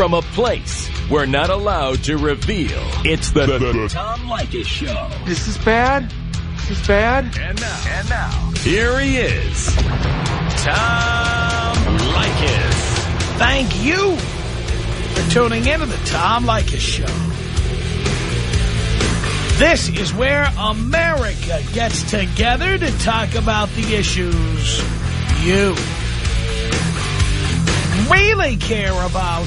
from a place we're not allowed to reveal. It's the, the, the Tom Leykis Show. This is bad. This is bad. And now, and now, here he is, Tom Leykis. Thank you for tuning in to the Tom Leykis Show. This is where America gets together to talk about the issues you really care about.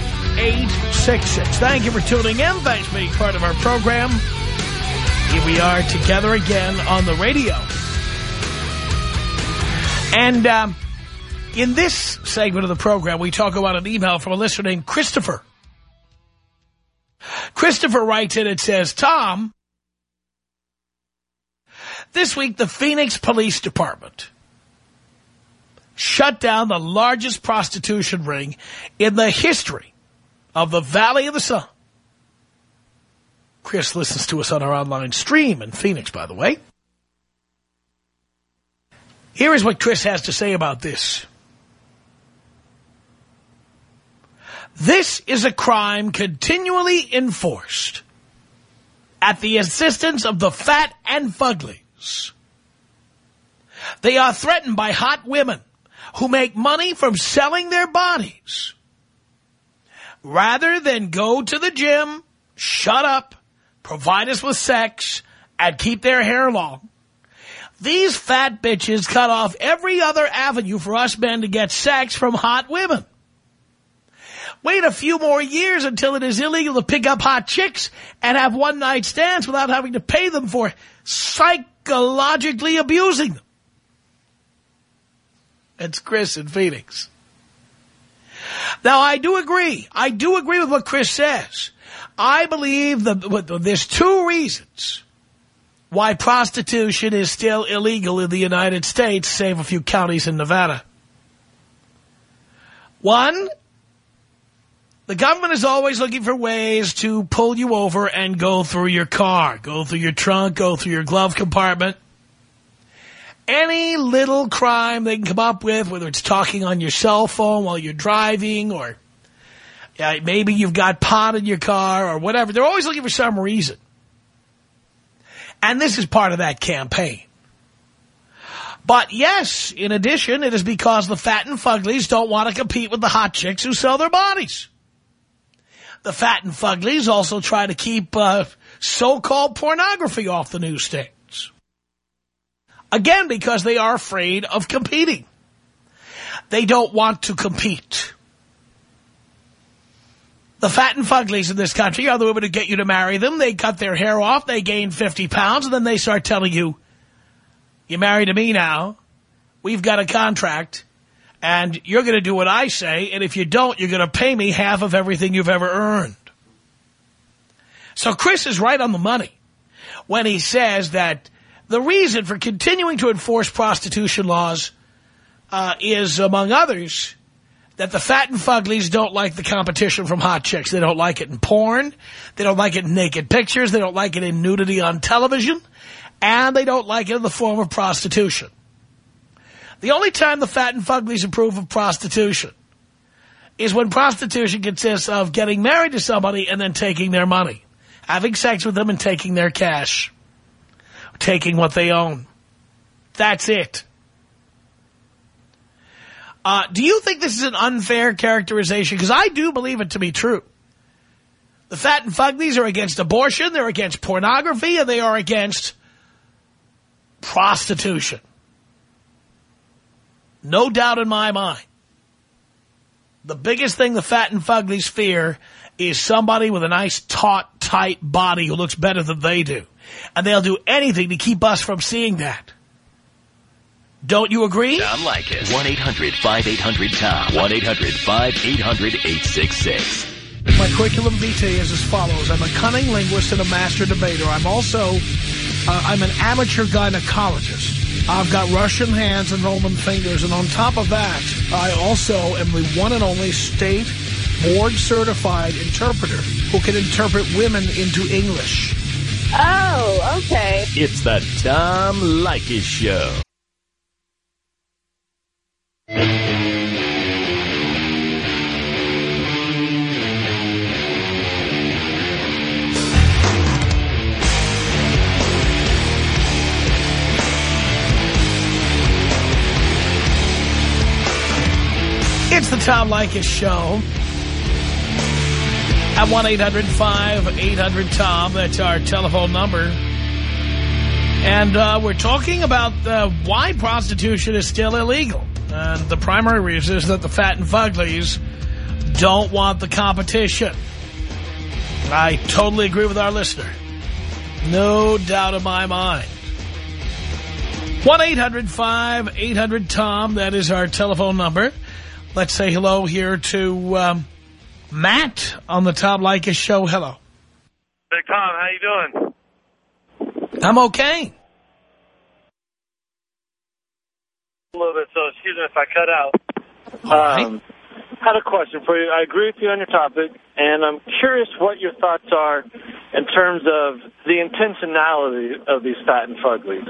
1-800-5800-866. Thank you for tuning in. Thanks for being part of our program. Here we are together again on the radio. And um, in this segment of the program, we talk about an email from a listener named Christopher. Christopher writes in, it says, Tom, this week the Phoenix Police Department shut down the largest prostitution ring in the history of the Valley of the Sun. Chris listens to us on our online stream in Phoenix, by the way. Here is what Chris has to say about this. This is a crime continually enforced at the assistance of the fat and fuglies. They are threatened by hot women who make money from selling their bodies. Rather than go to the gym, shut up, provide us with sex, and keep their hair long, these fat bitches cut off every other avenue for us men to get sex from hot women. Wait a few more years until it is illegal to pick up hot chicks and have one-night stands without having to pay them for psychologically abusing them. It's Chris in Phoenix. Now, I do agree. I do agree with what Chris says. I believe that there's two reasons why prostitution is still illegal in the United States, save a few counties in Nevada. One, the government is always looking for ways to pull you over and go through your car, go through your trunk, go through your glove compartment. Any little crime they can come up with, whether it's talking on your cell phone while you're driving or yeah, maybe you've got pot in your car or whatever. They're always looking for some reason. And this is part of that campaign. But yes, in addition, it is because the fat and fuglies don't want to compete with the hot chicks who sell their bodies. The fat and fuglies also try to keep uh, so-called pornography off the newsstands. Again, because they are afraid of competing. They don't want to compete. The fat and fuglies in this country are the women who get you to marry them. They cut their hair off, they gain 50 pounds, and then they start telling you, you're married to me now, we've got a contract, and you're going to do what I say, and if you don't, you're going to pay me half of everything you've ever earned. So Chris is right on the money when he says that the reason for continuing to enforce prostitution laws uh, is, among others, that the fat and fuglies don't like the competition from hot chicks. They don't like it in porn. They don't like it in naked pictures. They don't like it in nudity on television. And they don't like it in the form of prostitution. The only time the fat and fuglies approve of prostitution is when prostitution consists of getting married to somebody and then taking their money, having sex with them and taking their cash, taking what they own. That's it. Uh, do you think this is an unfair characterization? Because I do believe it to be true. The fat and fuglies are against abortion, they're against pornography, and they are against prostitution. No doubt in my mind. The biggest thing the fat and fuglies fear is somebody with a nice, taut, tight body who looks better than they do. And they'll do anything to keep us from seeing that. Don't you agree? Tom Leykis. 1-800-5800-TOM. 1-800-5800-866. My curriculum vitae is as follows. I'm a cunning linguist and a master debater. I'm also, uh, I'm an amateur gynecologist. I've got Russian hands and Roman fingers. And on top of that, I also am the one and only state board-certified interpreter who can interpret women into English. Oh, okay. It's the Tom Leykis Show. It's the Tom Leykis Show. At 1-800-5800-TOM. That's our telephone number. And uh, we're talking about uh, why prostitution is still illegal. And the primary reason is that the fat and fuglies don't want the competition. I totally agree with our listener. No doubt in my mind. 1-800-5800-TOM. That is our telephone number. Let's say hello here to um, Matt on the Tom Leykis show. Hello. Big Tom, how you doing? I'm okay. A little bit, so excuse me if I cut out. All right. Um, had a question for you. I agree with you on your topic, and I'm curious what your thoughts are in terms of the intentionality of these fat and fuglies.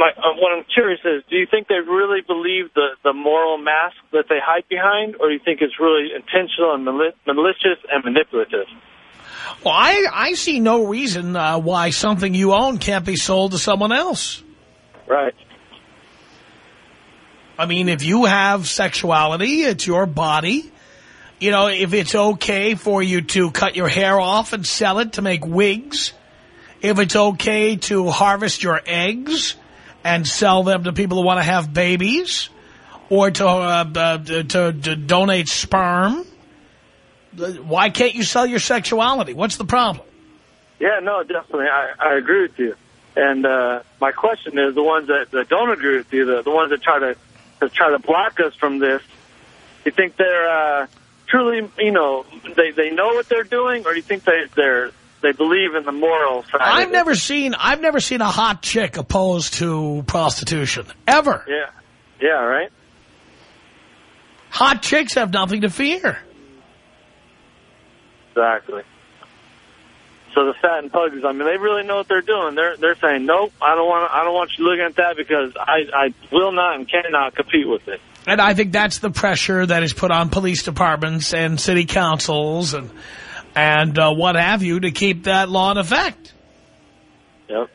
My, uh, what I'm curious is, do you think they really believe the, the moral mask that they hide behind, or do you think it's really intentional and mali malicious and manipulative? Well, I, I see no reason uh, why something you own can't be sold to someone else. Right. I mean, if you have sexuality, it's your body. You know, if it's okay for you to cut your hair off and sell it to make wigs, if it's okay to harvest your eggs and sell them to people who want to have babies, or to, uh, uh, to, to donate sperm, why can't you sell your sexuality? What's the problem? Yeah, no, definitely. I, I agree with you. And uh, my question is, the ones that, that don't agree with you, the, the ones that try to, that try to block us from this, you think they're uh, truly, you know, they, they know what they're doing, or do you think they, they're they believe in the moral side? I've never seen I've never seen a hot chick opposed to prostitution ever. Yeah, yeah, right. Hot chicks have nothing to fear. Exactly. So the fat and pugs, I mean, they really know what they're doing. They're they're saying, nope, I don't want I don't want you looking at that because I I will not and cannot compete with it. And I think that's the pressure that is put on police departments and city councils and and uh, what have you to keep that law in effect. Yep.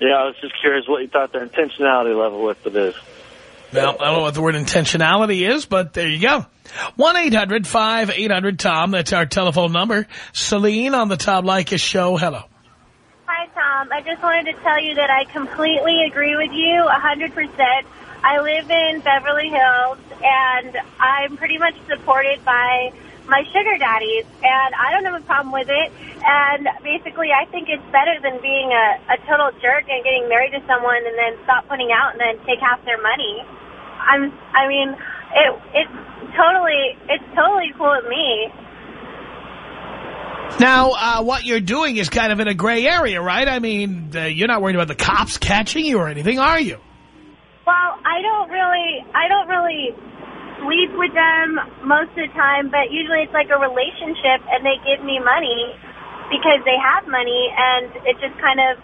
Yeah, I was just curious what you thought their intentionality level with it is. Well, I don't know what the word intentionality is, but there you go. 1-800-5800-TOM. That's our telephone number. Celine on the Tom Leykis show. Hello. Hi, Tom. I just wanted to tell you that I completely agree with you, 100%. I live in Beverly Hills, and I'm pretty much supported by my sugar daddies, and I don't have a problem with it. And basically, I think it's better than being a, a total jerk and getting married to someone and then stop putting out and then take half their money. I'm, I mean, it, it's totally, it's totally cool with me. Now, uh, what you're doing is kind of in a gray area, right? I mean, uh, you're not worried about the cops catching you or anything, are you? Well, I don't really, I don't really sleep with them most of the time, but usually it's like a relationship and they give me money because they have money and it just kind of,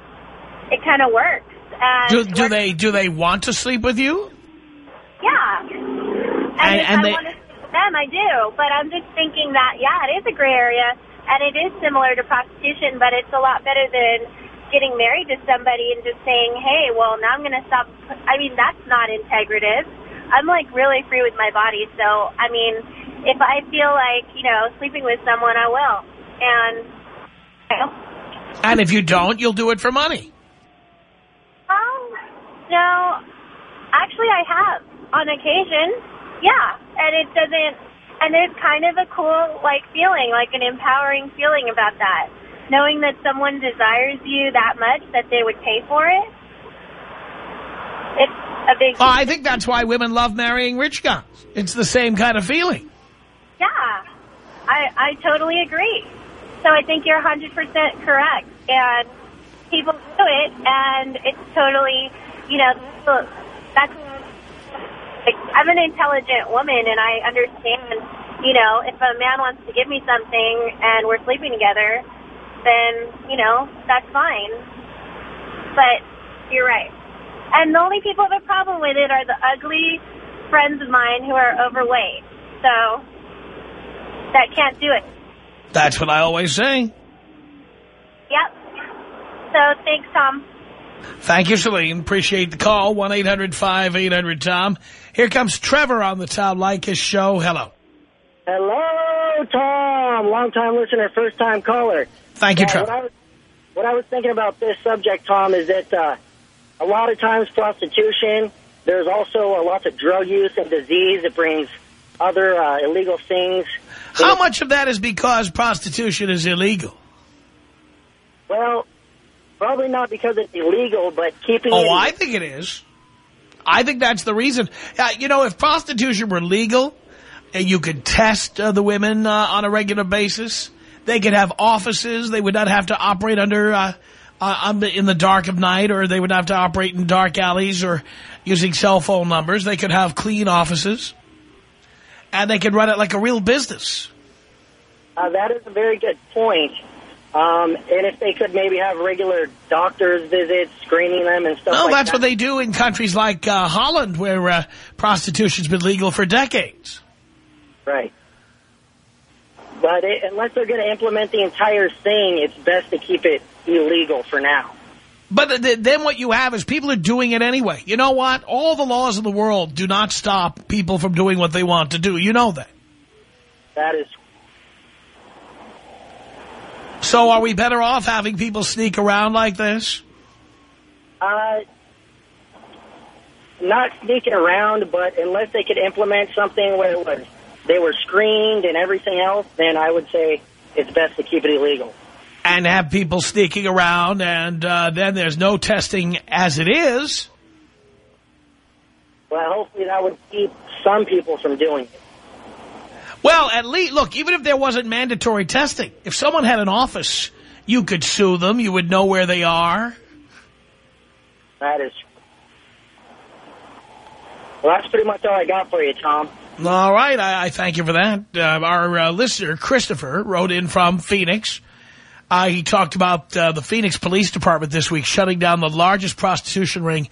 it kind of works. And Do, do they do they want to sleep with you? Yeah. And, And- and I they- want to sleep with them, I do. But I'm just thinking that, yeah, it is a gray area and it is similar to prostitution, but it's a lot better than getting married to somebody and just saying, hey, well, now I'm going to stop. I mean, that's not integrative. I'm, like, really free with my body. So, I mean, if I feel like, you know, sleeping with someone, I will. And, you know, And if you don't, you'll do it for money. um, no, actually I have on occasion. Yeah. And it doesn't, and it's kind of a cool, like, feeling, like an empowering feeling about that. Knowing that someone desires you that much that they would pay for it. it's a big... Well, I think that's why women love marrying rich guys. It's the same kind of feeling. Yeah, I, I totally agree. So I think you're 100% correct. And people do it, and it's totally, you know, that's... Like, I'm an intelligent woman, and I understand, you know, if a man wants to give me something and we're sleeping together, then, you know, that's fine. But you're right. And the only people who have a problem with it are the ugly friends of mine who are overweight. So that can't do it. That's what I always say. Yep. So thanks, Tom. Thank you, Celine. Appreciate the call. 1-800-5800-TOM. Here comes Trevor on the Tom Leykis show. Hello. Hello, Tom. Long-time listener, first-time caller. Thank you, Uh, Trevor. What I, was, what I was thinking about this subject, Tom, is that uh, a lot of times prostitution, there's also a lot of drug use and disease that brings other uh, illegal things. How much of that is because prostitution is illegal? Well, probably not because it's illegal, but keeping Oh. I think it is. I think that's the reason. Uh, you know, if prostitution were legal and you could test uh, the women uh, on a regular basis, they could have offices. They would not have to operate under uh, uh, in the dark of night or they would have to operate in dark alleys or using cell phone numbers. They could have clean offices. And they could run it like a real business. Uh, that is a very good point. Um, and if they could maybe have regular doctor's visits, screening them and stuff No, like that's that. what they do in countries like uh, Holland where uh, prostitution's been legal for decades. Right. But it, unless they're going to implement the entire thing, it's best to keep it illegal for now. But th then what you have is people are doing it anyway. You know what? All the laws of the world do not stop people from doing what they want to do. You know that. That is So are we better off having people sneak around like this? uh, not sneaking around, but unless they could implement something where it was, they were screened and everything else, then I would say it's best to keep it illegal. And have people sneaking around and uh, then there's no testing as it is. Well, hopefully that would keep some people from doing it. Well, at least, look, even if there wasn't mandatory testing, if someone had an office, you could sue them. You would know where they are. That is. Well, that's pretty much all I got for you, Tom. All right, I, I thank you for that. Uh, our uh, listener, Christopher, wrote in from Phoenix. Uh, he talked about uh, the Phoenix Police Department this week shutting down the largest prostitution ring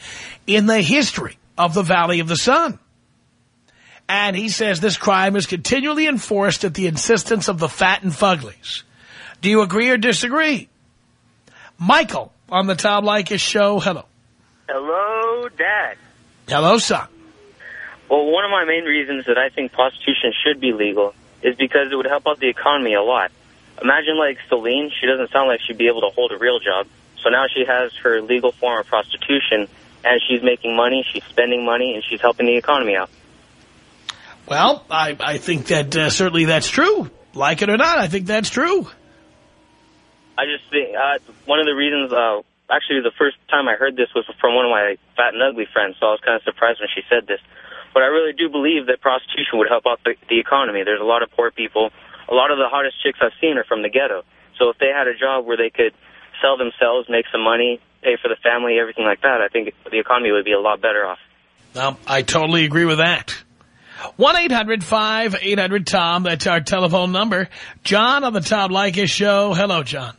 in the history of the Valley of the Sun. And he says this crime is continually enforced at the insistence of the fat and fuglies. Do you agree or disagree? Michael on the Tom Leykis show. Hello. Hello, Dad. Hello, son. Well, one of my main reasons that I think prostitution should be legal is because it would help out the economy a lot. Imagine, like, Celine, she doesn't sound like she'd be able to hold a real job. So now she has her legal form of prostitution, and she's making money, she's spending money, and she's helping the economy out. Well, I, I think that uh, certainly that's true. Like it or not, I think that's true. I just think, uh, one of the reasons, uh, actually the first time I heard this was from one of my fat and ugly friends, so I was kind of surprised when she said this. But I really do believe that prostitution would help out the, the economy. There's a lot of poor people. A lot of the hottest chicks I've seen are from the ghetto. So if they had a job where they could sell themselves, make some money, pay for the family, everything like that, I think the economy would be a lot better off. Um, I totally agree with that. 1-800-5800-TOM, that's our telephone number. John on the Tom Leykis show. Hello, John.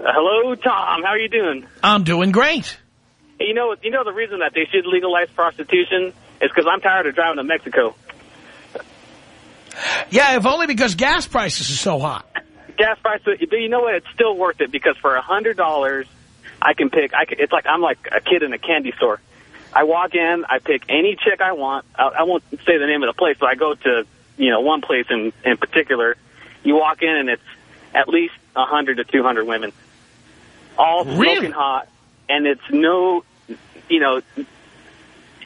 Hello, Tom. How are you doing? I'm doing great. You know, you know the reason that they should legalize prostitution is because I'm tired of driving to Mexico. Yeah, if only because gas prices are so high. Gas prices, but you know what? It's still worth it because for a hundred dollars, I can pick. I can, it's like I'm like a kid in a candy store. I walk in, I pick any chick I want. I, I won't say the name of the place, but I go to you know one place in in particular. You walk in and it's at least a hundred to two hundred women, all Really? hot, and it's no, you know,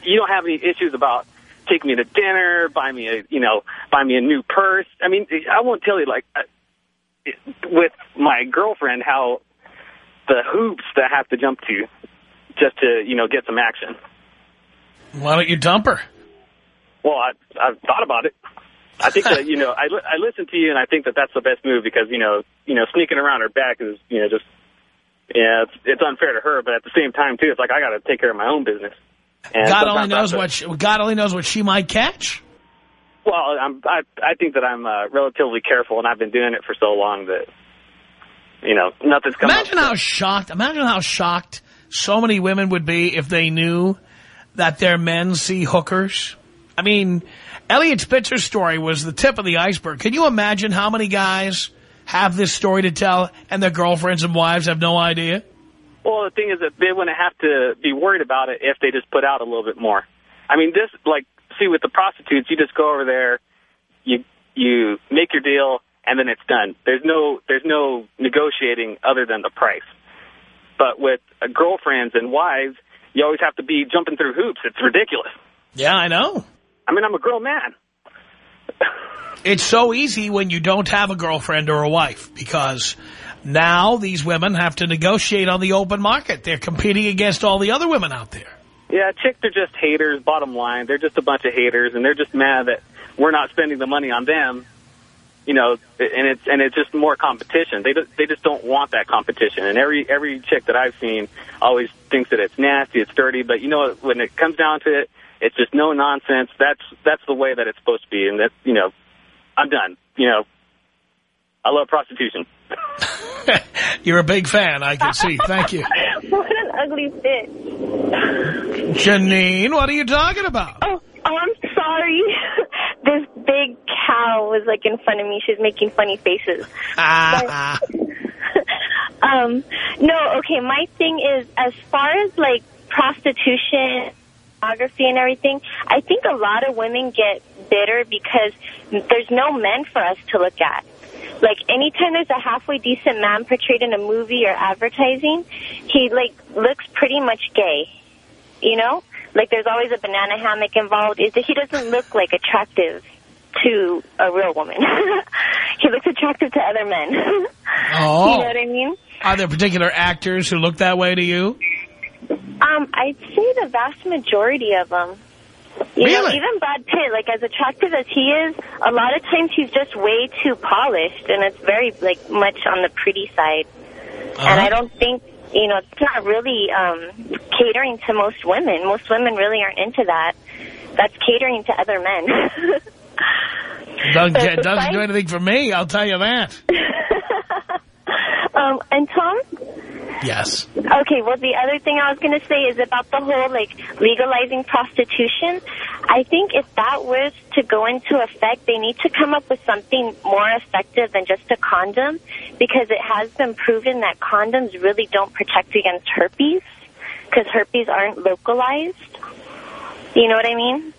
you don't have any issues about take me to dinner, buy me a, you know, buy me a new purse. I mean, I won't tell you like uh, with my girlfriend how the hoops that I have to jump to just to, you know, get some action. Why don't you dump her? Well, I, I've thought about it. I think that, you know, I, li- I listen to you and I think that that's the best move because, you know, you know, sneaking around her back is, you know, just, yeah, it's, it's unfair to her, but at the same time, too, it's like I got to take care of my own business. And God only knows what she, God only knows what she might catch. Well, I'm, I, I think that I'm uh, relatively careful and I've been doing it for so long that, you know, nothing's come Imagine up. how shocked, imagine how shocked so many women would be if they knew that their men see hookers. I mean, Eliot Spitzer's story was the tip of the iceberg. Can you imagine how many guys have this story to tell and their girlfriends and wives have no idea? Well, the thing is that they wouldn't have to be worried about it if they just put out a little bit more. I mean, this, like, see, with the prostitutes, you just go over there, you you make your deal, and then it's done. There's no there's no negotiating other than the price. But with uh, girlfriends and wives, you always have to be jumping through hoops. It's ridiculous. Yeah, I know. I mean, I'm a grown man. It's so easy when you don't have a girlfriend or a wife because now these women have to negotiate on the open market. They're competing against all the other women out there. Yeah, chicks are just haters. Bottom line, they're just a bunch of haters, and they're just mad that we're not spending the money on them. You know, and it's and it's just more competition. They just, they just don't want that competition. And every every chick that I've seen always thinks that it's nasty, it's dirty. But you know, when it comes down to it, it's just no nonsense. That's that's the way that it's supposed to be. And that you know, I'm done. You know, I love prostitution. You're a big fan, I can see. Thank you. what an ugly bitch. Janine, what are you talking about? Oh, oh, I'm sorry. this big cow was like in front of me. She's making funny faces. Ah, Um, no, okay, my thing is, as far as like prostitution, pornography and everything, I think a lot of women get bitter because there's no men for us to look at. Like anytime there's a halfway decent man portrayed in a movie or advertising, he like looks pretty much gay. You know? Like there's always a banana hammock involved. Is that he doesn't look like attractive to a real woman. he looks attractive to other men. Oh. You know what I mean? Are there particular actors who look that way to you? Um, I'd say the vast majority of them. You know, even Brad Pitt, like as attractive as he is, a lot of times he's just way too polished, and it's very like much on the pretty side. And Uh-huh. I don't think you know it's not really um, catering to most women. Most women really aren't into that. That's catering to other men. Doesn't, So get- doesn't do anything for me, I'll tell you that. um, and Tom, Yes. Okay, well, the other thing I was going to say is about the whole, like, legalizing prostitution. I think if that was to go into effect, they need to come up with something more effective than just a condom because it has been proven that condoms really don't protect against herpes because herpes aren't localized. You know what I mean?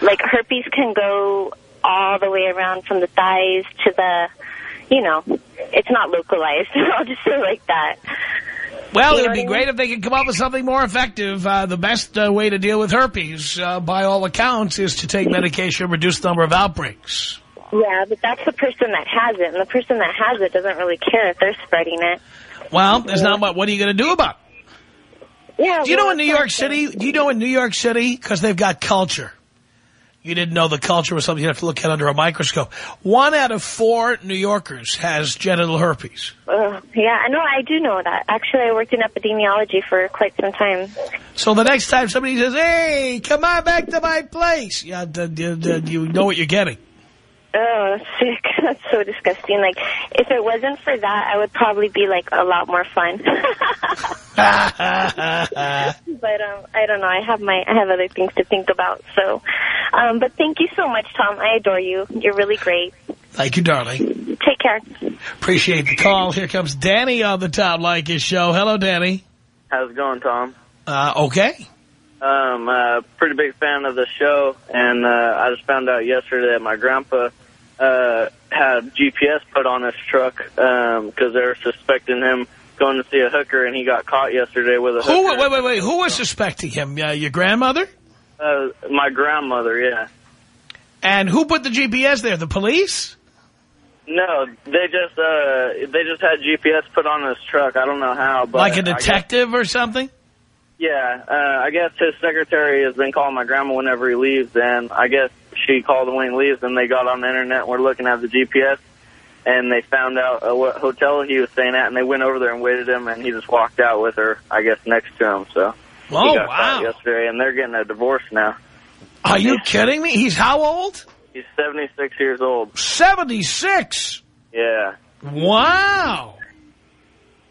Like, herpes can go all the way around from the thighs to the, you know, it's not localized. I'll just say like that. Well, it would be great if they could come up with something more effective. Uh, the best uh, way to deal with herpes, uh, by all accounts, is to take medication, and reduce the number of outbreaks. Yeah, but that's the person that has it, and the person that has it doesn't really care if they're spreading it. Well, there's not much. What are you going to do about it? Yeah. Do you know in New York City, do you know in New York City, because they've got culture, you didn't know the culture was something you have to look at under a microscope. One out of four New Yorkers has genital herpes. Uh, yeah, I know. I do know that. Actually, I worked in epidemiology for quite some time. So the next time somebody says, hey, come on back to my place, yeah, d- d- d- you know what you're getting. Oh, sick. That's so disgusting. Like, if it wasn't for that, I would probably be, like, a lot more fun. but, um, I don't know. I have my, I have other things to think about. So, um, but thank you so much, Tom. I adore you. You're really great. Thank you, darling. Take care. Appreciate the call. Here comes Danny on the Tom Leykis show. Hello, Danny. How's it going, Tom? Uh, okay. Um, uh, pretty big fan of the show, and uh, I just found out yesterday that my grandpa uh, had GPS put on his truck because they were suspecting him going to see a hooker, and he got caught yesterday with a Who? hooker. Wait, wait, wait. Who was suspecting him? Uh, your grandmother? Uh, my grandmother, yeah. And who put the GPS there? The police? No, they just uh, they just had GPS put on his truck. I don't know how, but like a I guess- detective or something? Yeah, uh, I guess his secretary has been calling my grandma whenever he leaves, and I guess she called he leaves, and they got on the internet and were looking at the GPS, and they found out uh, what hotel he was staying at, and they went over there and waited him, and he just walked out with her, I guess, next to him. So Oh, he got wow. caught yesterday, and they're getting a divorce now. Are you kidding me? He's how old? He's 76 years old. 76. Yeah. Wow.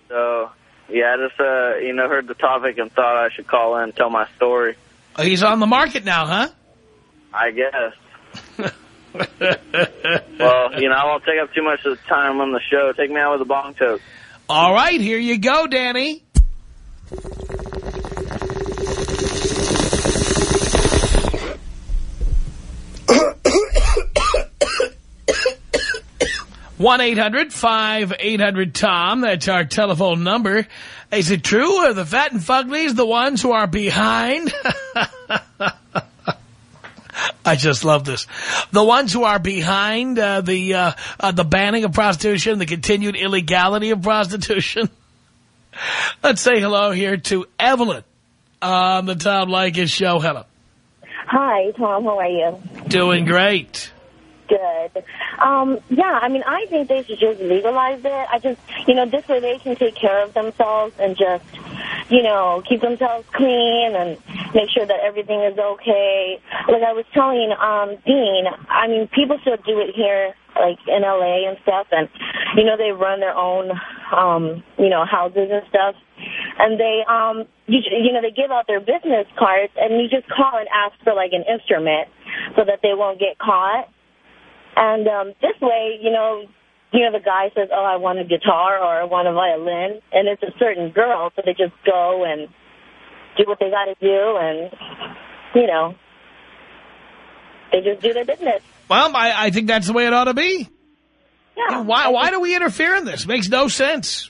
So, yeah, I just, uh, you know, heard the topic and thought I should call in and tell my story. He's on the market now, huh? I guess. well, you know, I won't take up too much of the time on the show. Take me out with a bong toke. All right, here you go, Danny. One eight hundred five eight hundred Tom. That's our telephone number. Is it true? Are the fat and fuglies the ones who are behind? I just love this. The ones who are behind uh, the uh, uh, the banning of prostitution, the continued illegality of prostitution. Let's say hello here to Evelyn on the Tom Leykis show. Hello. Hi, Tom. How are you? Doing great. Good. Um, yeah, I mean, I think they should just legalize it. I just, you know, this way they can take care of themselves and just, you know, keep themselves clean and make sure that everything is okay. Like I was telling um, Dean, I mean, people still do it here, like in L.A. and stuff, and, you know, they run their own, um, you know, houses and stuff. And they, um, you, you know, they give out their business cards, and you just call and ask for, like, an instrument so that they won't get caught. And um, this way, you know, you know, the guy says, oh, I want a guitar or I want a violin, and it's a certain girl, so they just go and do what they got to do, and, you know, they just do their business. Well, I, I think that's the way it ought to be. Yeah. Why, why do we interfere in this? Makes no sense.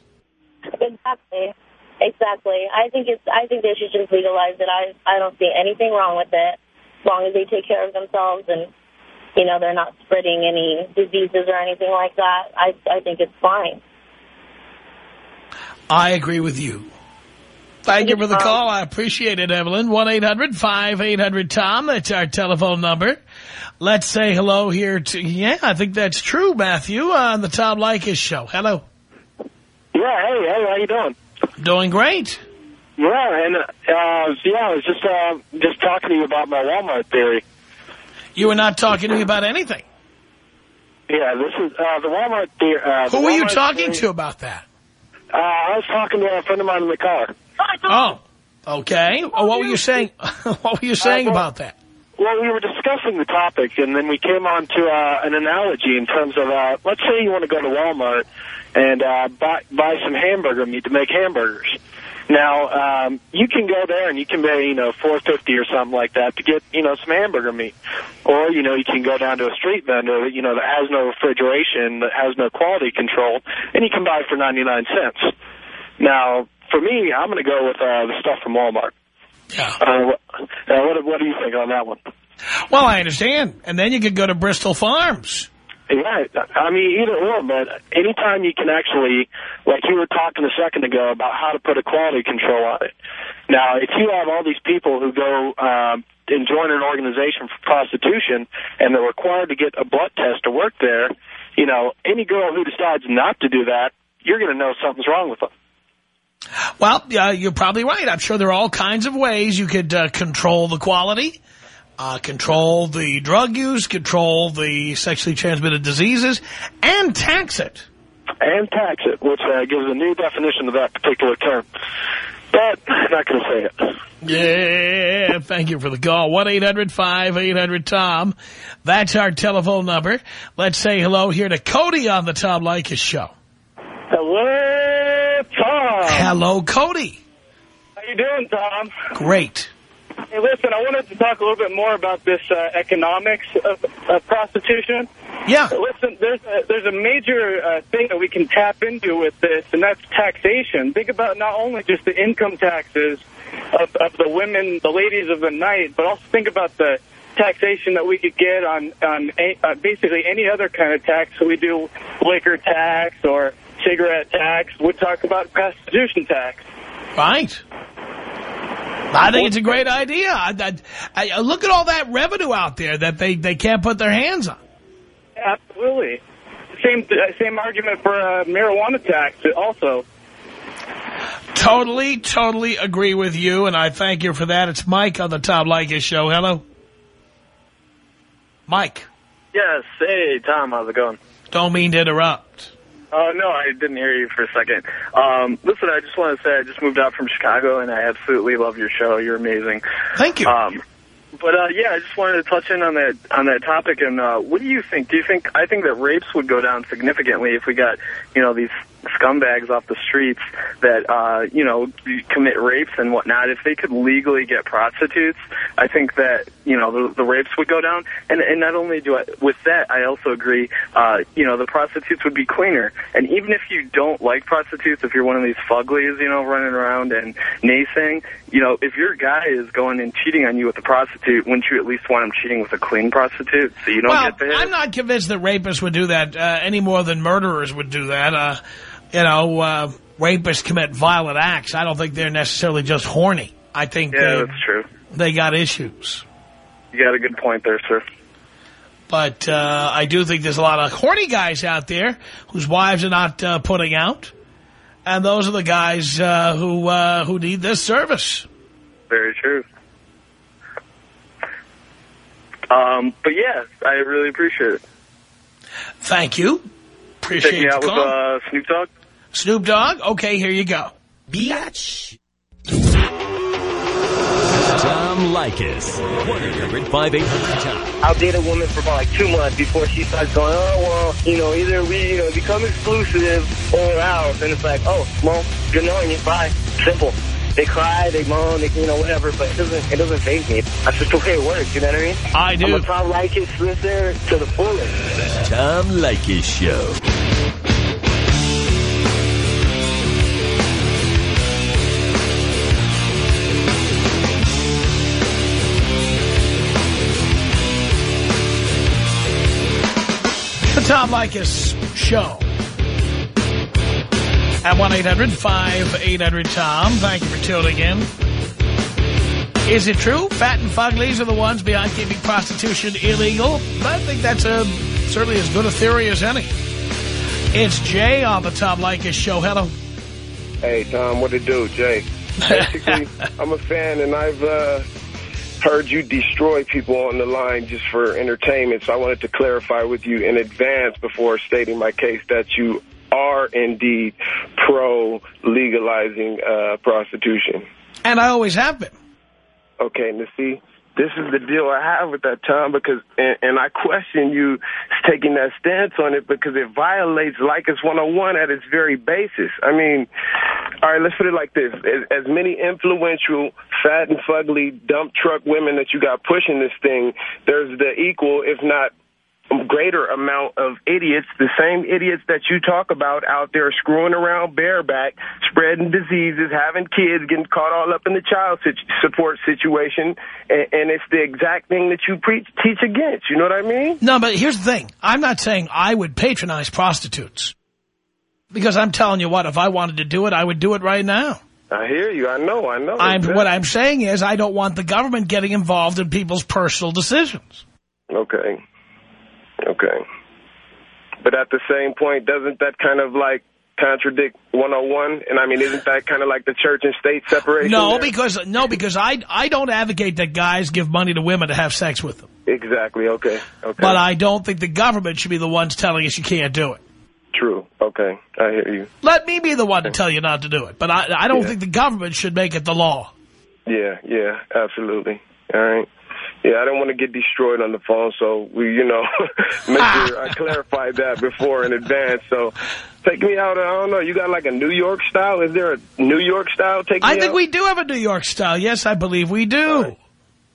Exactly. Exactly. I think it's. I think they should just legalize it. I I don't see anything wrong with it, as long as they take care of themselves and you know they're not spreading any diseases or anything like that. I I think it's fine. I agree with you. Thank you for the call. I appreciate it, Evelyn. 1-800-5800-TOM. That's our telephone number. Let's say hello here to, yeah, I think that's true, Matthew, on the Tom Leykis show. Hello. Yeah, hey, hey, how you doing? Doing great. Yeah, and, uh, yeah, I was just, uh, just talking to you about my Walmart theory. You were not talking to me about anything. Yeah, this is, uh, the Walmart. Uh, the Who were you talking to about that? Uh, I was talking to a friend of mine in the car. Oh, okay. Oh, what were you saying? what were you saying Uh, well- about that? Well, we were discussing the topic, and then we came on to uh, an analogy in terms of, uh, let's say you want to go to Walmart and uh, buy, buy some hamburger meat to make hamburgers. Now, um, you can go there and you can pay, you know, four fifty or something like that to get, you know, some hamburger meat. Or, you know, you can go down to a street vendor, you know, that has no refrigeration, that has no quality control, and you can buy it for 99 cents. Now, for me, I'm going to go with uh, the stuff from Walmart. Yeah. Uh, what, uh, what, what do you think on that one? Well, I understand. And then you could go to Bristol Farms. Yeah, I mean, either or, but anytime you can actually, like you were talking a second ago about how to put a quality control on it. Now, if you have all these people who go um, and join an organization for prostitution and they're required to get a blood test to work there, you know, any girl who decides not to do that, you're going to know something's wrong with them. Well, yeah, you're probably right. I'm sure there are all kinds of ways you could uh, control the quality, uh, control the drug use, control the sexually transmitted diseases, and tax it. And tax it, which uh, gives a new definition of that particular term. But I'm not going to say it. Yeah, thank you for the call. 1-800-5800-TOM. That's our telephone number. Let's say hello here to Cody on the Tom Leykis show. Hello, Tom. Hello, Cody. How you doing, Tom? Great. Hey, listen, I wanted to talk a little bit more about this uh, economics of, of prostitution. Yeah. Listen, there's a, there's a major uh, thing that we can tap into with this, and that's taxation. Think about not only just the income taxes of, of the women, the ladies of the night, but also think about the taxation that we could get on on a, uh, basically any other kind of tax. So we do liquor tax or cigarette tax. We talk about prostitution tax. Right. I think it's a great idea. I, I, I, look at all that revenue out there that they, they can't put their hands on. Absolutely. Same same argument for uh, marijuana tax also. Totally, totally agree with you, and I thank you for that. It's Mike on the Tom Leykis show. Hello. Mike. Yes. Hey, Tom. How's it going? Don't mean to interrupt. Uh, no, I didn't hear you for a second. Um, listen, I just want to say I just moved out from Chicago, and I absolutely love your show. You're amazing. Thank you. Um, but uh, yeah, I just wanted to touch in on that on that topic. And uh, what do you think? Do you think I think that rapes would go down significantly if we got you know these scumbags off the streets that uh, you know commit rapes and whatnot? If they could legally get prostitutes, I think that you know the, the rapes would go down. And and not only do I with that, I also agree. Uh, you know the prostitutes would be cleaner. And even if you don't like prostitutes, if you're one of these fuglies, you know, running around and naysaying, you know, if your guy is going and cheating on you with a prostitute, wouldn't you at least want him cheating with a clean prostitute so you don't well, get the hit? I'm not convinced that rapists would do that uh, any more than murderers would do that. Uh, you know, uh, rapists commit violent acts. I don't think they're necessarily just horny. I think yeah, they, that's true. They got issues. You got a good point there, sir. But uh, I do think there's a lot of horny guys out there whose wives are not uh, putting out. And those are the guys uh, who uh, who need this service. Very true. Um, but yeah, I really appreciate it. Thank you. Appreciate Take me out with uh, Snoop Dogg. Snoop Dogg? Okay, here you go. Biatch. Tom Leykis. 1-800-5800-TOM. I'll date a woman for about like two months before she starts going, oh, well, you know, either we, you know, become exclusive or we're out. And it's like, oh, well, good knowing you. Bye. Simple. They cry, they moan, they, you know, whatever, but it doesn't, it doesn't phase me. That's just the way it works, you know what I mean? I do. I'm a Tom Leykis listener to the fullest. Tom Leykis Show. The Tom Leykis Show. At 1-800-5800-TOM. Thank you for tuning in. Is it true? Fat and fuglies are the ones behind keeping prostitution illegal? I think that's a certainly as good a theory as any. It's Jay on the Tom Leykis Show. Hello. Hey, Tom, what it do, Jay? Basically, I'm a fan, and I've uh, heard you destroy people on the line just for entertainment, so I wanted to clarify with you in advance before stating my case that you are indeed pro-legalizing uh, prostitution. And I always have been. Okay, see, this is the deal I have with that, Tom, because, and, and I question you taking that stance on it because it violates Leykis 101 at its very basis. I mean, all right, let's put it like this. As, as many influential, fat and fugly dump truck women that you got pushing this thing, there's the equal, if not greater amount of idiots, the same idiots that you talk about out there screwing around bareback, spreading diseases, having kids, getting caught all up in the child support situation, and, and it's the exact thing that you preach, teach against. You know what I mean? No, but here's the thing. I'm not saying I would patronize prostitutes. Because I'm telling you what, if I wanted to do it, I would do it right now. I hear you. I know. I know. I'm, what I'm saying is I don't want the government getting involved in people's personal decisions. Okay. Okay. But at the same point, doesn't that kind of like contradict 101? And I mean, isn't that kind of like the church and state separation? No, there? because no, because I I don't advocate that guys give money to women to have sex with them. Exactly. Okay. Okay. But I don't think the government should be the ones telling us you can't do it. True. Okay. I hear you. Let me be the one to tell you not to do it. But I, I don't Yeah. think the government should make it the law. Yeah. Yeah. Absolutely. All right. Yeah, I don't want to get destroyed on the phone, so we, you know, make sure I clarified that before in advance. So, take me out. I don't know. You got like a New York style? Is there a New York style? Take me I think out? we do have a New York style. Yes, I believe we do.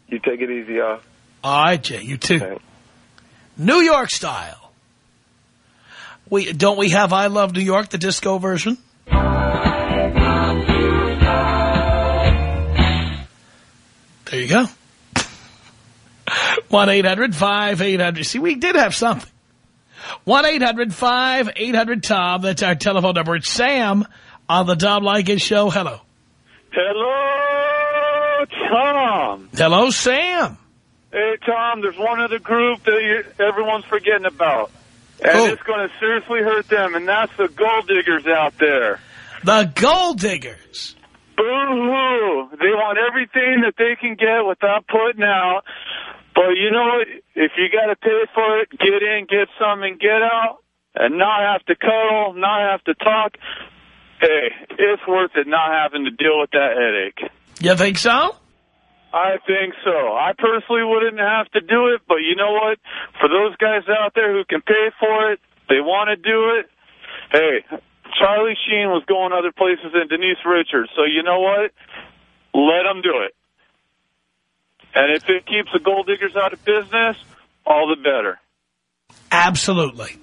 You take it easy, y'all. All right, Jay, you too. New York style. We Don't we have I Love New York, the disco version? There you go. 1-800-5800. See, we did have something. 1-800-5800-TOM. That's our telephone number. It's Sam on the Tom Leykis Show. Hello. Hello, Tom. Hello, Sam. Hey, Tom, there's one other group that you, everyone's forgetting about. And it's going to seriously hurt them, and that's the gold diggers out there. The gold diggers. Boo-hoo. They want everything that they can get without putting out. But you know what? If you got to pay for it, get in, get some, and get out, and not have to cuddle, not have to talk, hey, it's worth it not having to deal with that headache. You think so? I think so. I personally wouldn't have to do it, but you know what? For those guys out there who can pay for it, they want to do it. Hey, Charlie Sheen was going other places than Denise Richards, so you know what? Let them do it. And if it keeps the gold diggers out of business, all the better. Absolutely.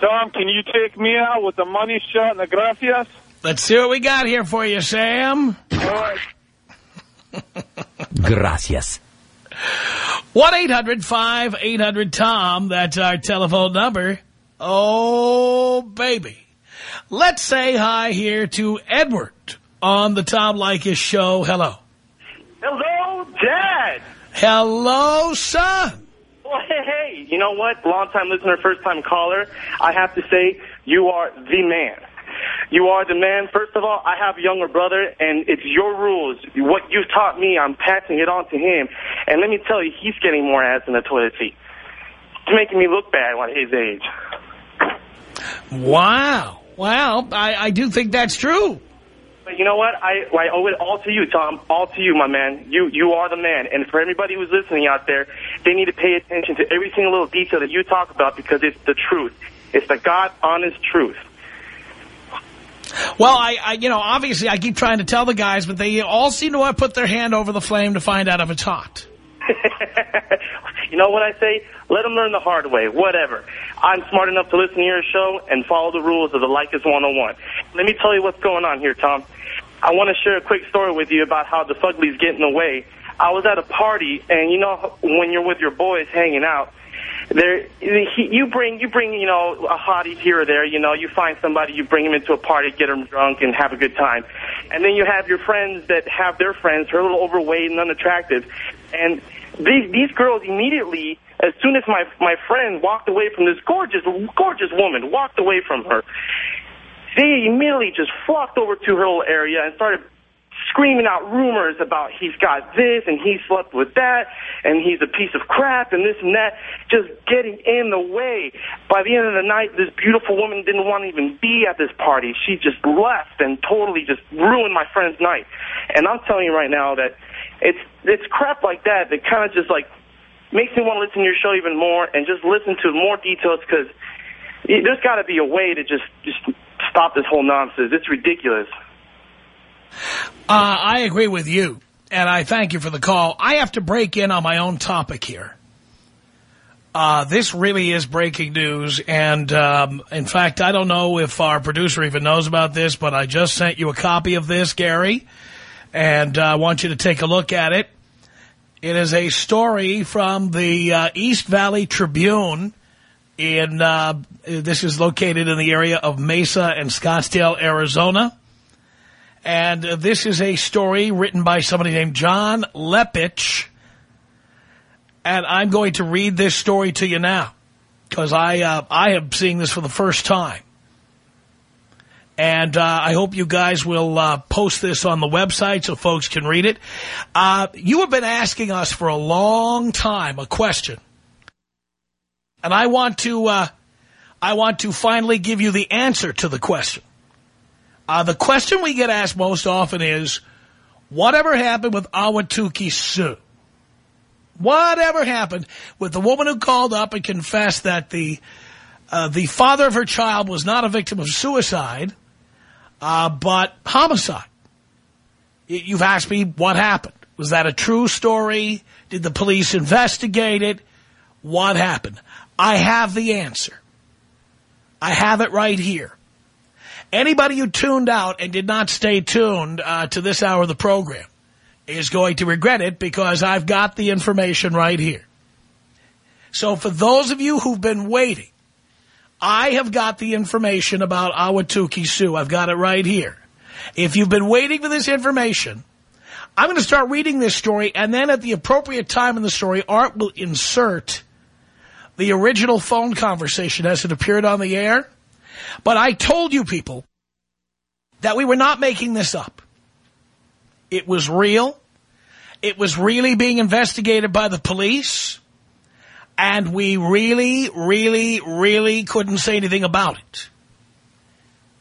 Tom, can you take me out with the money shot and a gracias? Let's see what we got here for you, Sam. All right. Gracias. 1-800-5800-TOM. That's our telephone number. Oh, baby. Let's say hi here to Edward on the Tom Leykis show. Hello. Hello, Dad. Hello, sir. Well, hey, hey, you know what? Long-time listener, first-time caller. I have to say, you are the man. You are the man. First of all, I have a younger brother, and it's your rules. What you've taught me, I'm passing it on to him. And let me tell you, he's getting more ass than a toilet seat. It's making me look bad at his age. Wow. Well, I, I do think that's true. But you know what? I, I owe it all to you, Tom. All to you, my man. You you are the man. And for everybody who's listening out there, they need to pay attention to every single little detail that you talk about because it's the truth. It's the God-honest truth. Well, I, I, you know, obviously I keep trying to tell the guys, but they all seem to have put their hand over the flame to find out if it's hot. You know what I say? Let them learn the hard way, whatever. I'm smart enough to listen to your show and follow the rules of the Like Leykis 101. Let me tell you what's going on here, Tom. I want to share a quick story with you about how the Fuglies get in the way. I was at a party, and you know when you're with your boys hanging out, there he, you bring you bring you know a hottie here or there. You know you find somebody, you bring them into a party, get them drunk, and have a good time. And then you have your friends that have their friends who are a little overweight and unattractive, and these these girls immediately, as soon as my my friend walked away from this gorgeous gorgeous woman, walked away from her, they immediately just flocked over to her little area and started screaming out rumors about he's got this and he slept with that and he's a piece of crap and this and that, just getting in the way. By the end of the night, this beautiful woman didn't want to even be at this party. She just left and totally just ruined my friend's night. And I'm telling you right now that it's it's crap like that that kind of just like makes me want to listen to your show even more and just listen to more details because there's got to be a way to just just stop this whole nonsense. It's ridiculous. Uh, I agree with you, and I thank you for the call. I have to break in on my own topic here. Uh, this really is breaking news, and um, in fact, I don't know if our producer even knows about this, but I just sent you a copy of this, Gary, and uh, I want you to take a look at it. It is a story from the uh, East Valley Tribune. In uh, this is located in the area of Mesa and Scottsdale, Arizona. And uh, this is a story written by somebody named John Lepich. And I'm going to read this story to you now because I uh, I am seeing this for the first time. And uh, I hope you guys will uh, post this on the website so folks can read it. Uh, you have been asking us for a long time a question. And I want to uh, I want to finally give you the answer to the question. Uh, the question we get asked most often is, whatever happened with Ahwatukee Sue? Whatever happened with the woman who called up and confessed that the uh, the father of her child was not a victim of suicide, uh, but homicide? You've asked me what happened. Was that a true story? Did the police investigate it? What happened? I have the answer. I have it right here. Anybody who tuned out and did not stay tuned uh, to this hour of the program is going to regret it because I've got the information right here. So for those of you who've been waiting, I have got the information about Ahwatukee Sue. I've got it right here. If you've been waiting for this information, I'm going to start reading this story, and then at the appropriate time in the story, Art will insert the original phone conversation as it appeared on the air. But I told you people that we were not making this up. It was real. It was really being investigated by the police. And we really, really, really couldn't say anything about it.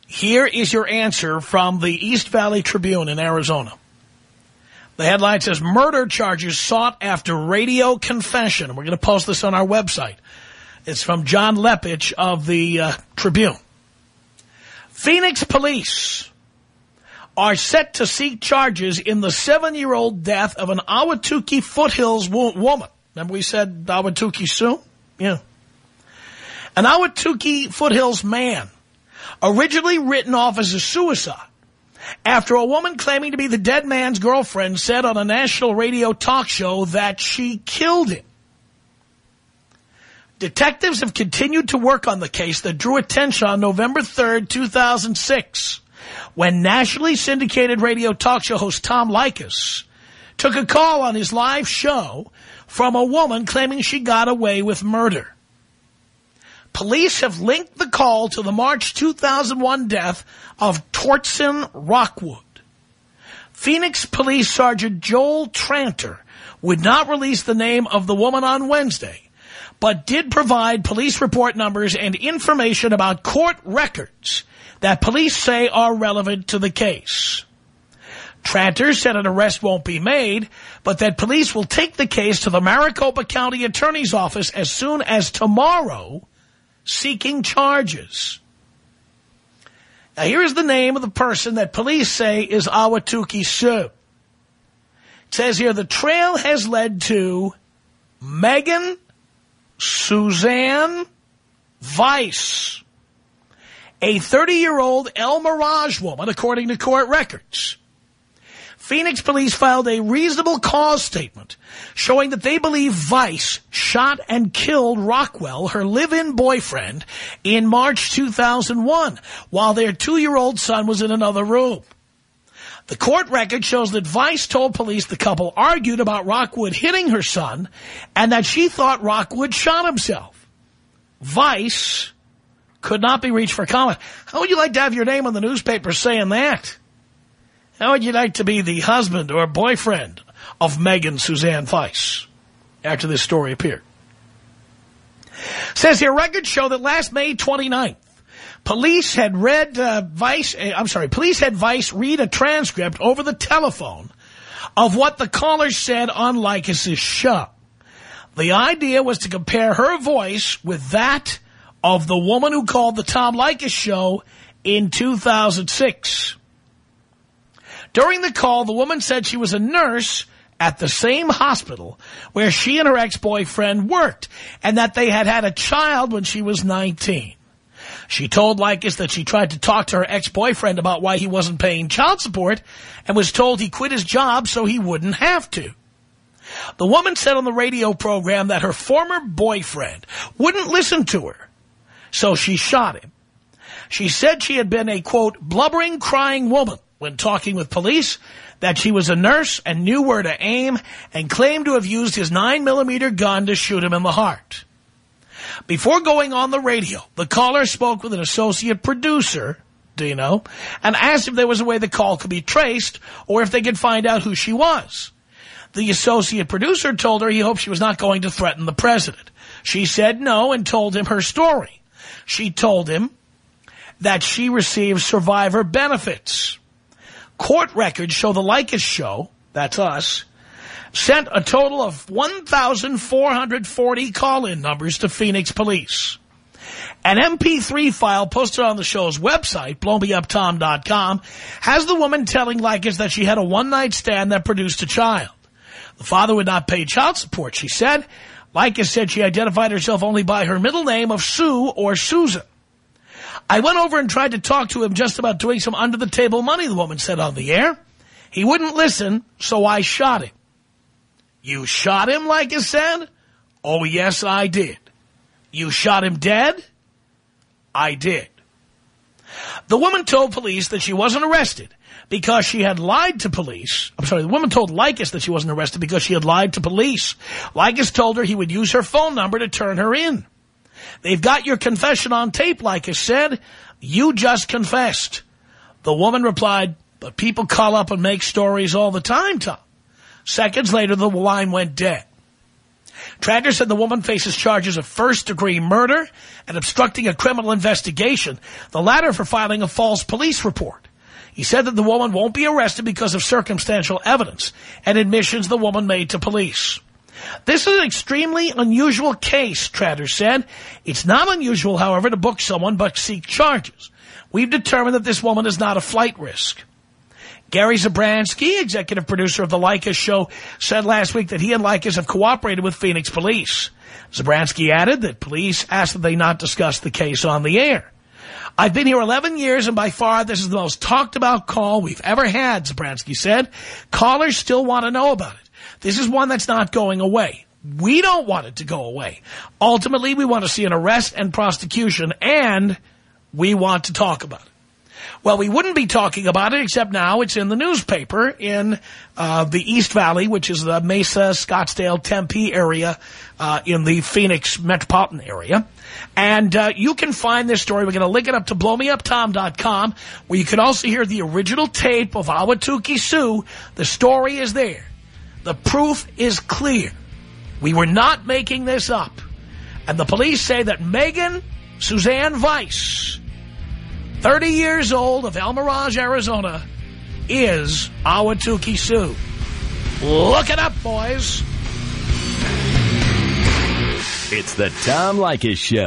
Here is your answer from the East Valley Tribune in Arizona. The headline says, murder charges sought after radio confession. We're going to post this on our website. It's from John Lepich of the uh, Tribune. Phoenix police are set to seek charges in the seven-year-old death of an Ahwatukee foothills wo woman. Remember we said Ahwatukee Sue? Yeah. An Ahwatukee foothills man, originally written off as a suicide, after a woman claiming to be the dead man's girlfriend said on a national radio talk show that she killed him. Detectives have continued to work on the case that drew attention on November 3rd, 2006, when nationally syndicated radio talk show host Tom Leykis took a call on his live show from a woman claiming she got away with murder. Police have linked the call to the March 2001 death of Tortzen Rockwood. Phoenix Police Sergeant Joel Tranter would not release the name of the woman on Wednesday, but did provide police report numbers and information about court records that police say are relevant to the case. Tranter said an arrest won't be made, but that police will take the case to the Maricopa County Attorney's Office as soon as tomorrow, seeking charges. Now, here is the name of the person that police say is Ahwatukee Sue. It says here, the trail has led to Megan Suzanne Weiss, a 30-year-old El Mirage woman, according to court records. Phoenix police filed a reasonable cause statement showing that they believe Weiss shot and killed Rockwell, her live-in boyfriend, in March 2001 while their two-year-old son was in another room. The court record shows that Weiss told police the couple argued about Rockwood hitting her son and that she thought Rockwood shot himself. Weiss could not be reached for comment. How would you like to have your name on the newspaper saying that? How would you like to be the husband or boyfriend of Megan Suzanne Weiss after this story appeared? Says here, records show that last May 29th, police had read uh, Weiss, uh, I'm sorry, police had Weiss read a transcript over the telephone of what the caller said on Leykis' show. The idea was to compare her voice with that of the woman who called the Tom Leykis show in 2006. During the call, the woman said she was a nurse at the same hospital where she and her ex-boyfriend worked and that they had had a child when she was 19. She told Leykis that she tried to talk to her ex-boyfriend about why he wasn't paying child support and was told he quit his job so he wouldn't have to. The woman said on the radio program that her former boyfriend wouldn't listen to her, so she shot him. She said she had been a, quote, blubbering, crying woman when talking with police that she was a nurse and knew where to aim and claimed to have used his 9-millimeter gun to shoot him in the heart. Before going on the radio, the caller spoke with an associate producer, Dino, and asked if there was a way the call could be traced or if they could find out who she was. The associate producer told her he hoped she was not going to threaten the president. She said no and told him her story. She told him that she received survivor benefits. Court records show the Leykis show, that's us, sent a total of 1,440 call-in numbers to Phoenix police. An MP3 file posted on the show's website, blowmeuptom.com, has the woman telling Leykis that she had a one-night stand that produced a child. The father would not pay child support, she said. Leykis said she identified herself only by her middle name of Sue or Susan. I went over and tried to talk to him just about doing some under-the-table money, the woman said on the air. He wouldn't listen, so I shot him. You shot him, like you said? Oh, yes, I did. You shot him dead? I did. The woman told police that she wasn't arrested, because she had lied to police. I'm sorry, the woman told Leykis that she wasn't arrested because she had lied to police. Leykis told her he would use her phone number to turn her in. They've got your confession on tape, Leykis said. You just confessed. The woman replied, but people call up and make stories all the time, Tom. Seconds later, the line went dead. Tranter said the woman faces charges of first-degree murder and obstructing a criminal investigation, the latter for filing a false police report. He said that the woman won't be arrested because of circumstantial evidence and admissions the woman made to police. This is an extremely unusual case, Tranter said. It's not unusual, however, to book someone but seek charges. We've determined that this woman is not a flight risk. Gary Zabransky, executive producer of The Leykis Show, said last week that he and Leykis have cooperated with Phoenix police. Zabransky added that police asked that they not discuss the case on the air. I've been here 11 years, and by far this is the most talked about call we've ever had, Zabransky said. Callers still want to know about it. This is one that's not going away. We don't want it to go away. Ultimately, we want to see an arrest and prosecution, and we want to talk about it. Well, we wouldn't be talking about it, except now it's in the newspaper in uh, the East Valley, which is the Mesa, Scottsdale, Tempe area uh, in the Phoenix metropolitan area. And uh, you can find this story. We're going to link it up to blowmeuptom.com, where you can also hear the original tape of Ahwatukee Sue. The story is there. The proof is clear. We were not making this up. And the police say that Megan Suzanne Weiss 30 years old of El Mirage, Arizona, is Ahwatukee Sue. Look it up, boys. It's the Tom Leykis Show.